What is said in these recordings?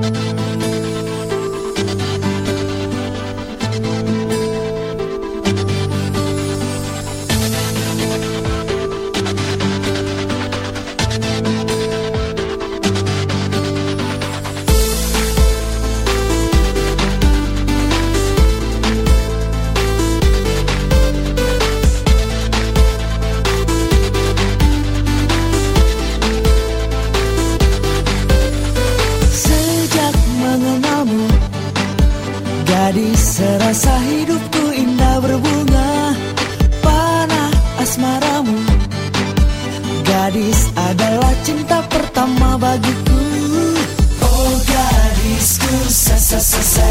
Bye. kamu. Gadis adalah cinta pertama bagiku. Oh gadisku, sa-sa-sa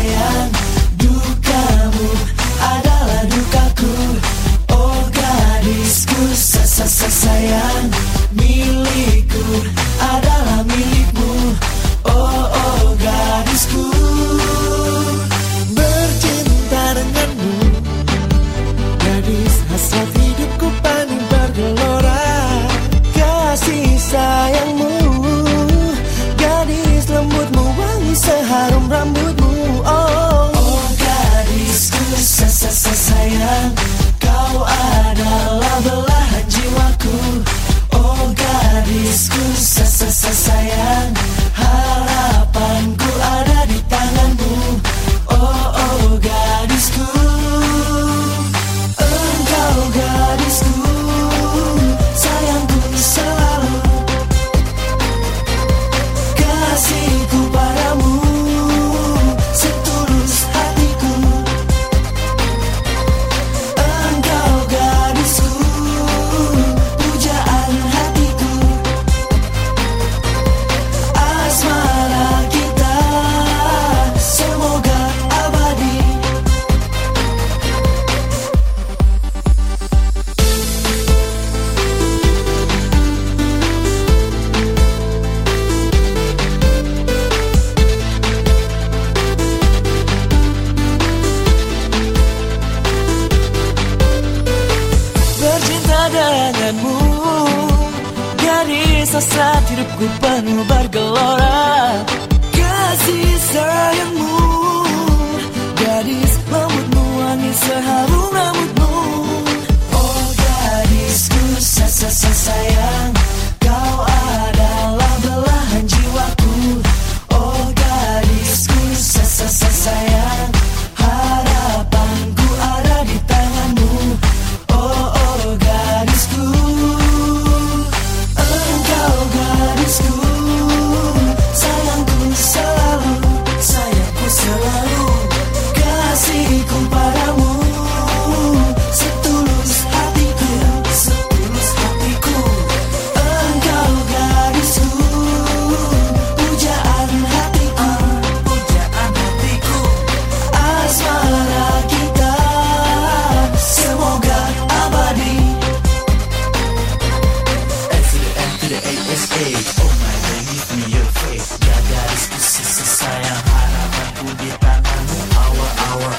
denganmu Jadi sesaat hidupku penuh bergelora. Kasih sayangmu. Gadis lembutmu wangi sehabis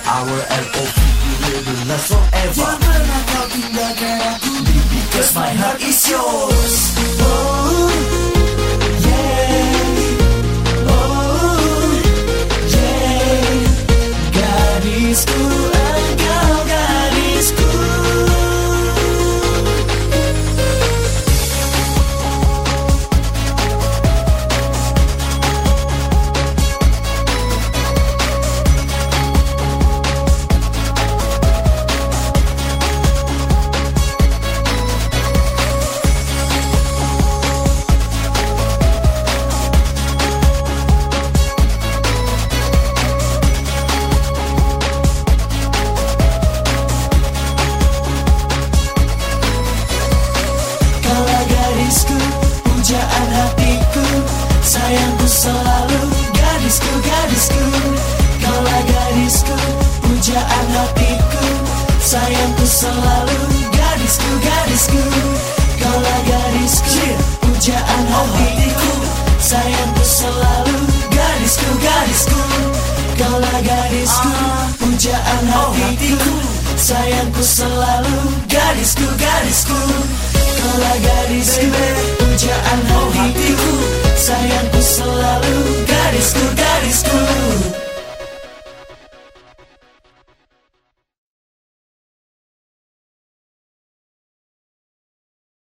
hour and OP you will last forever. You're not talking the girl I could Because my heart is yours. selalu gadisku gadisku Kaulah gadisku pujaan hatiku. Sayangku selalu gadisku gadisku Kaulah gadisku pujaan hatiku. Sayangku selalu gadisku gadisku Kaulah gadisku pujaan hatiku. Sayangku selalu gadisku gadisku